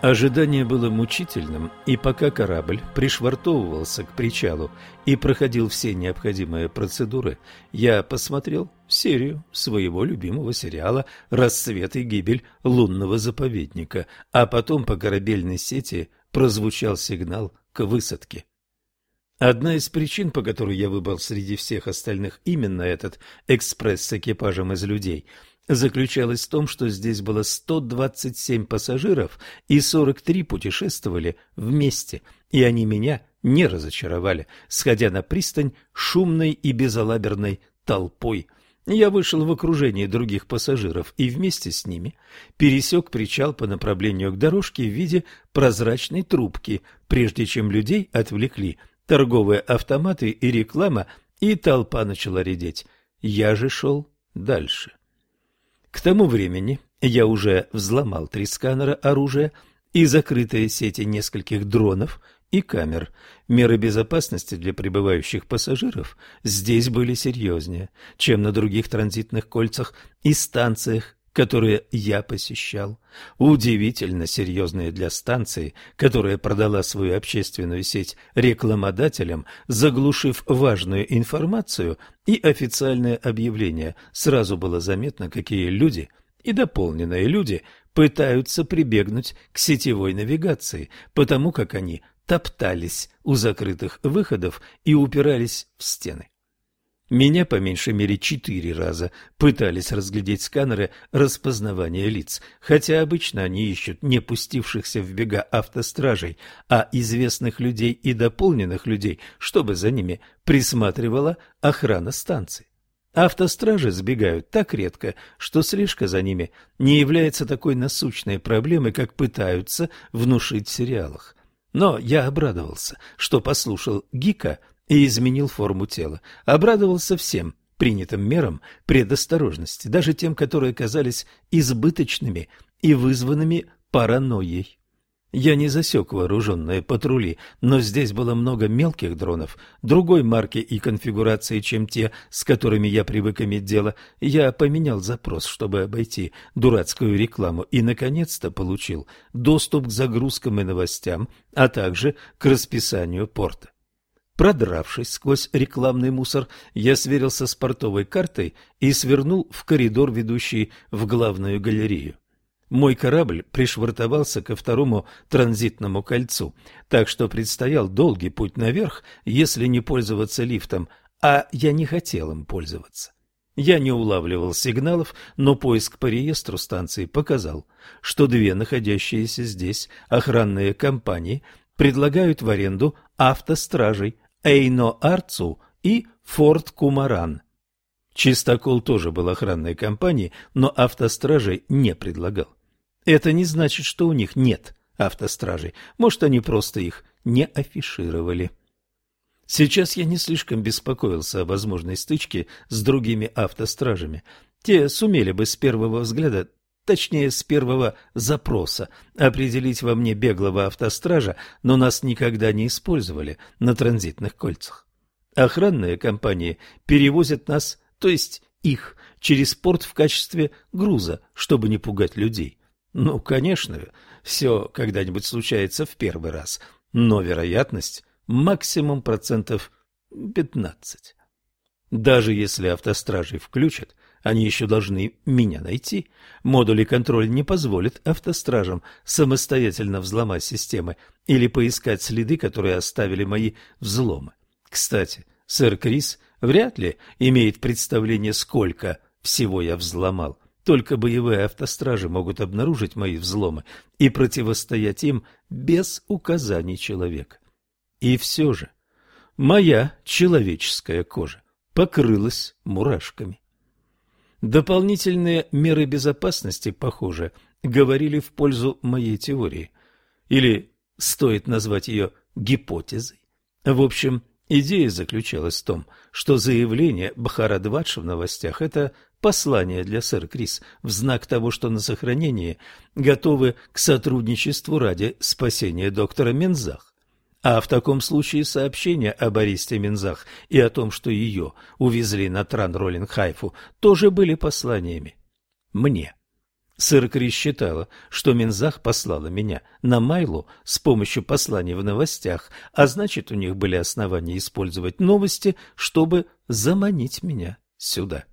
Ожидание было мучительным, и пока корабль пришвартовывался к причалу и проходил все необходимые процедуры, я посмотрел серию своего любимого сериала «Рассвет и гибель лунного заповедника», а потом по корабельной сети прозвучал сигнал к высадке. Одна из причин, по которой я выбрал среди всех остальных именно этот экспресс с экипажем из людей – заключалась в том, что здесь было 127 пассажиров, и 43 путешествовали вместе, и они меня не разочаровали, сходя на пристань шумной и безалаберной толпой. Я вышел в окружении других пассажиров и вместе с ними пересек причал по направлению к дорожке в виде прозрачной трубки, прежде чем людей отвлекли торговые автоматы и реклама, и толпа начала редеть. Я же шел дальше. К тому времени я уже взломал три сканера оружия и закрытые сети нескольких дронов и камер. Меры безопасности для прибывающих пассажиров здесь были серьезнее, чем на других транзитных кольцах и станциях которые я посещал, удивительно серьезные для станции, которая продала свою общественную сеть рекламодателям, заглушив важную информацию и официальное объявление. Сразу было заметно, какие люди и дополненные люди пытаются прибегнуть к сетевой навигации, потому как они топтались у закрытых выходов и упирались в стены. Меня по меньшей мере четыре раза пытались разглядеть сканеры распознавания лиц, хотя обычно они ищут не пустившихся в бега автостражей, а известных людей и дополненных людей, чтобы за ними присматривала охрана станции. Автостражи сбегают так редко, что слежка за ними не является такой насущной проблемой, как пытаются внушить в сериалах. Но я обрадовался, что послушал Гика и изменил форму тела. Обрадовался всем принятым мерам предосторожности, даже тем, которые казались избыточными и вызванными паранойей. Я не засек вооруженные патрули, но здесь было много мелких дронов, другой марки и конфигурации, чем те, с которыми я привык иметь дело. Я поменял запрос, чтобы обойти дурацкую рекламу, и, наконец-то, получил доступ к загрузкам и новостям, а также к расписанию порта. Продравшись сквозь рекламный мусор, я сверился с портовой картой и свернул в коридор, ведущий в главную галерею. Мой корабль пришвартовался ко второму транзитному кольцу, так что предстоял долгий путь наверх, если не пользоваться лифтом, а я не хотел им пользоваться. Я не улавливал сигналов, но поиск по реестру станции показал, что две находящиеся здесь охранные компании предлагают в аренду автостражей, Эйно Арцу и Форт Кумаран. Чистокол тоже был охранной компанией, но автостражей не предлагал. Это не значит, что у них нет автостражей. Может, они просто их не афишировали. Сейчас я не слишком беспокоился о возможной стычке с другими автостражами. Те сумели бы с первого взгляда точнее с первого запроса, определить во мне беглого автостража, но нас никогда не использовали на транзитных кольцах. Охранные компании перевозят нас, то есть их, через порт в качестве груза, чтобы не пугать людей. Ну, конечно, все когда-нибудь случается в первый раз, но вероятность максимум процентов 15. Даже если автостражи включат, они еще должны меня найти. Модули контроля не позволят автостражам самостоятельно взломать системы или поискать следы, которые оставили мои взломы. Кстати, сэр Крис вряд ли имеет представление, сколько всего я взломал. Только боевые автостражи могут обнаружить мои взломы и противостоять им без указаний человека. И все же моя человеческая кожа покрылась мурашками. Дополнительные меры безопасности, похоже, говорили в пользу моей теории. Или стоит назвать ее гипотезой. В общем, идея заключалась в том, что заявление Бахарадвадж в новостях – это послание для сэр Крис в знак того, что на сохранении готовы к сотрудничеству ради спасения доктора Мензах. А в таком случае сообщение о Бористе Минзах и о том, что ее увезли на Тран-Роллинг-Хайфу, тоже были посланиями. Мне. Сэр Крис считала, что Минзах послала меня на Майлу с помощью посланий в новостях, а значит, у них были основания использовать новости, чтобы заманить меня сюда.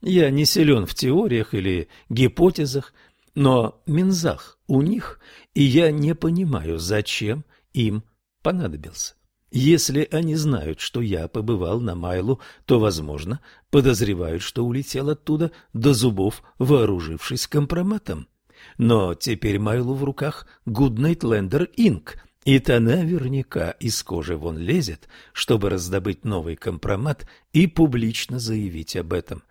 Я не силен в теориях или гипотезах, но Минзах у них, и я не понимаю, зачем им понадобился. Если они знают, что я побывал на Майлу, то, возможно, подозревают, что улетел оттуда до зубов, вооружившись компроматом. Но теперь Майлу в руках Lander Inc., и та наверняка из кожи вон лезет, чтобы раздобыть новый компромат и публично заявить об этом.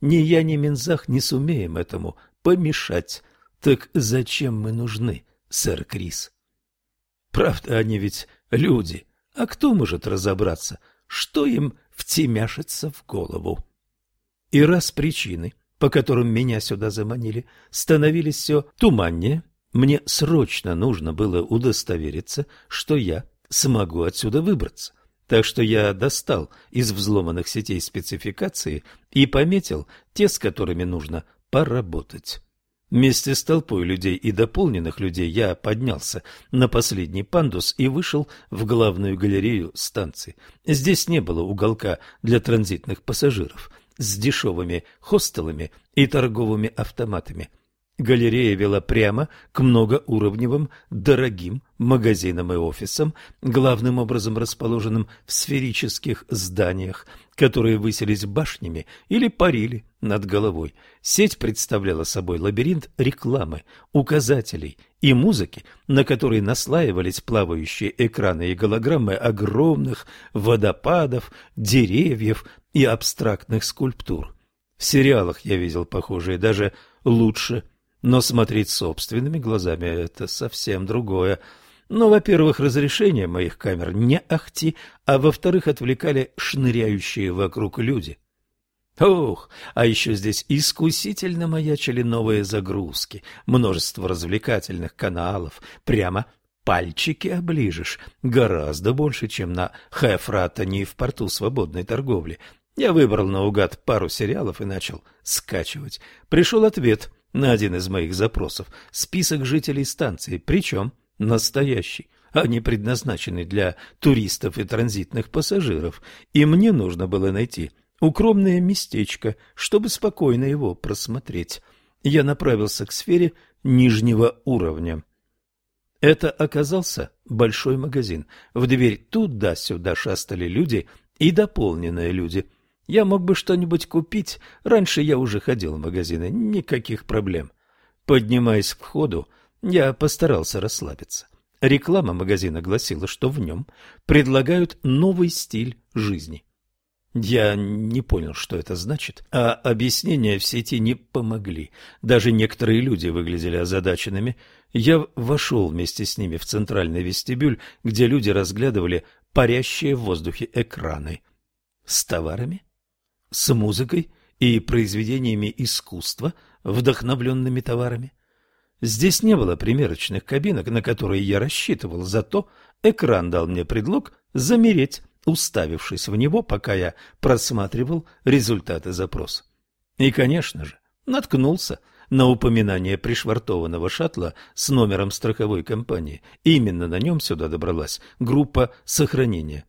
Ни я, ни Минзах не сумеем этому помешать. Так зачем мы нужны, сэр Крис? Правда, они ведь люди, а кто может разобраться, что им втемяшится в голову? И раз причины, по которым меня сюда заманили, становились все туманнее, мне срочно нужно было удостовериться, что я смогу отсюда выбраться. Так что я достал из взломанных сетей спецификации и пометил те, с которыми нужно поработать. Вместе с толпой людей и дополненных людей я поднялся на последний пандус и вышел в главную галерею станции. Здесь не было уголка для транзитных пассажиров с дешевыми хостелами и торговыми автоматами. Галерея вела прямо к многоуровневым дорогим магазинам и офисам, главным образом расположенным в сферических зданиях, которые высились башнями или парили над головой. Сеть представляла собой лабиринт рекламы, указателей и музыки, на которые наслаивались плавающие экраны и голограммы огромных водопадов, деревьев и абстрактных скульптур. В сериалах я видел похожие даже лучше но смотреть собственными глазами – это совсем другое. Но, во-первых, разрешение моих камер не ахти, а во-вторых, отвлекали шныряющие вокруг люди. Ох, а еще здесь искусительно маячили новые загрузки, множество развлекательных каналов, прямо пальчики оближешь, гораздо больше, чем на Хефратоне в порту свободной торговли. Я выбрал наугад пару сериалов и начал скачивать. Пришел ответ – на один из моих запросов список жителей станции, причем настоящий, а не предназначенный для туристов и транзитных пассажиров, и мне нужно было найти укромное местечко, чтобы спокойно его просмотреть. Я направился к сфере нижнего уровня. Это оказался большой магазин. В дверь туда-сюда шастали люди и дополненные люди – я мог бы что-нибудь купить. Раньше я уже ходил в магазины, никаких проблем. Поднимаясь к входу, я постарался расслабиться. Реклама магазина гласила, что в нем предлагают новый стиль жизни. Я не понял, что это значит, а объяснения в сети не помогли. Даже некоторые люди выглядели озадаченными. Я вошел вместе с ними в центральный вестибюль, где люди разглядывали парящие в воздухе экраны. С товарами? с музыкой и произведениями искусства, вдохновленными товарами. Здесь не было примерочных кабинок, на которые я рассчитывал, зато экран дал мне предлог замереть, уставившись в него, пока я просматривал результаты запроса. И, конечно же, наткнулся на упоминание пришвартованного шаттла с номером страховой компании. Именно на нем сюда добралась группа сохранения.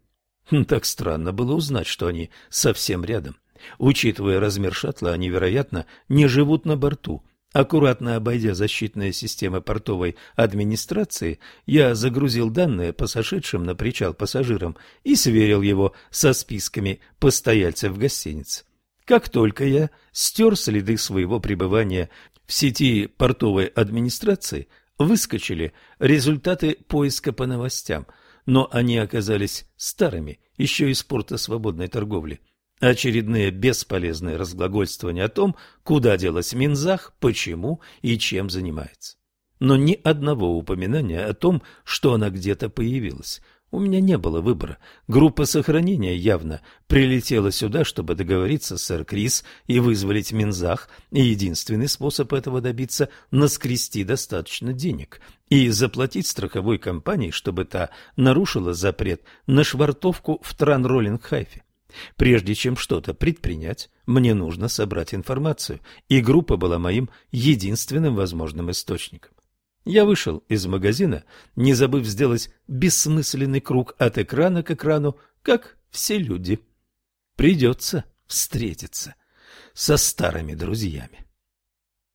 Хм, так странно было узнать, что они совсем рядом. Учитывая размер шаттла, они, вероятно, не живут на борту. Аккуратно обойдя защитные системы портовой администрации, я загрузил данные по сошедшим на причал пассажирам и сверил его со списками постояльцев гостиницы. Как только я стер следы своего пребывания в сети портовой администрации, выскочили результаты поиска по новостям, но они оказались старыми, еще из порта свободной торговли. Очередные бесполезные разглагольствования о том, куда делась Минзах, почему и чем занимается. Но ни одного упоминания о том, что она где-то появилась. У меня не было выбора. Группа сохранения явно прилетела сюда, чтобы договориться с сэр Крис и вызволить Минзах, и единственный способ этого добиться – наскрести достаточно денег и заплатить страховой компании, чтобы та нарушила запрет на швартовку в Транроллинг-Хайфе. Прежде чем что-то предпринять, Мне нужно собрать информацию, и группа была моим единственным возможным источником. Я вышел из магазина, не забыв сделать бессмысленный круг от экрана к экрану, как все люди. Придется встретиться со старыми друзьями.